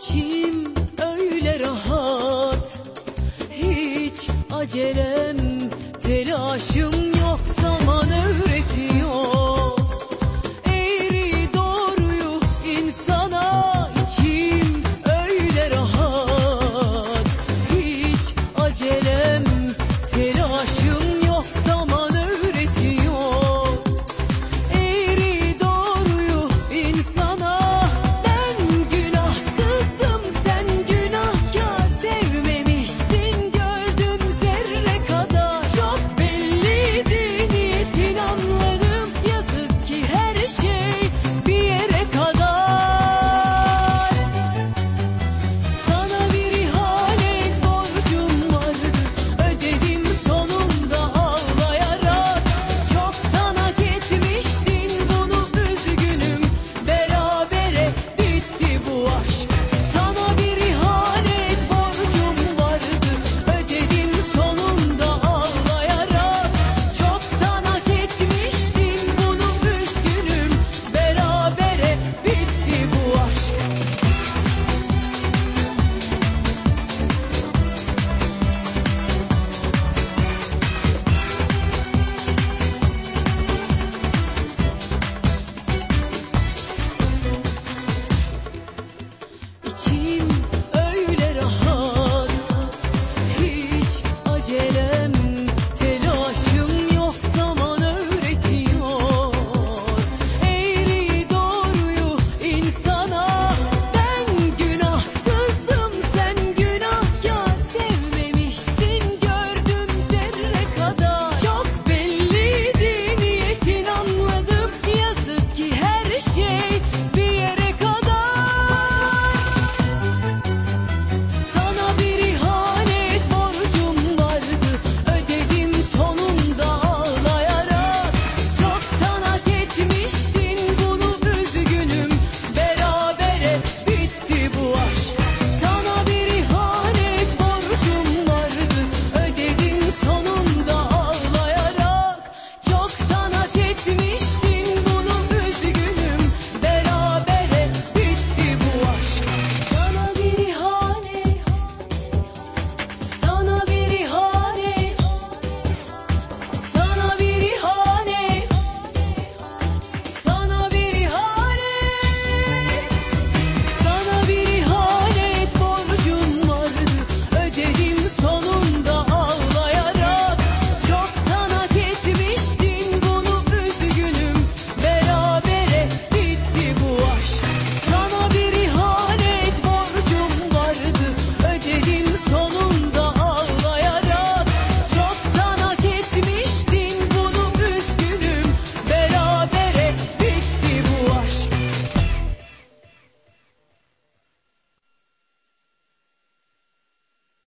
İçim öyle rahat. Hiç acelem telaşım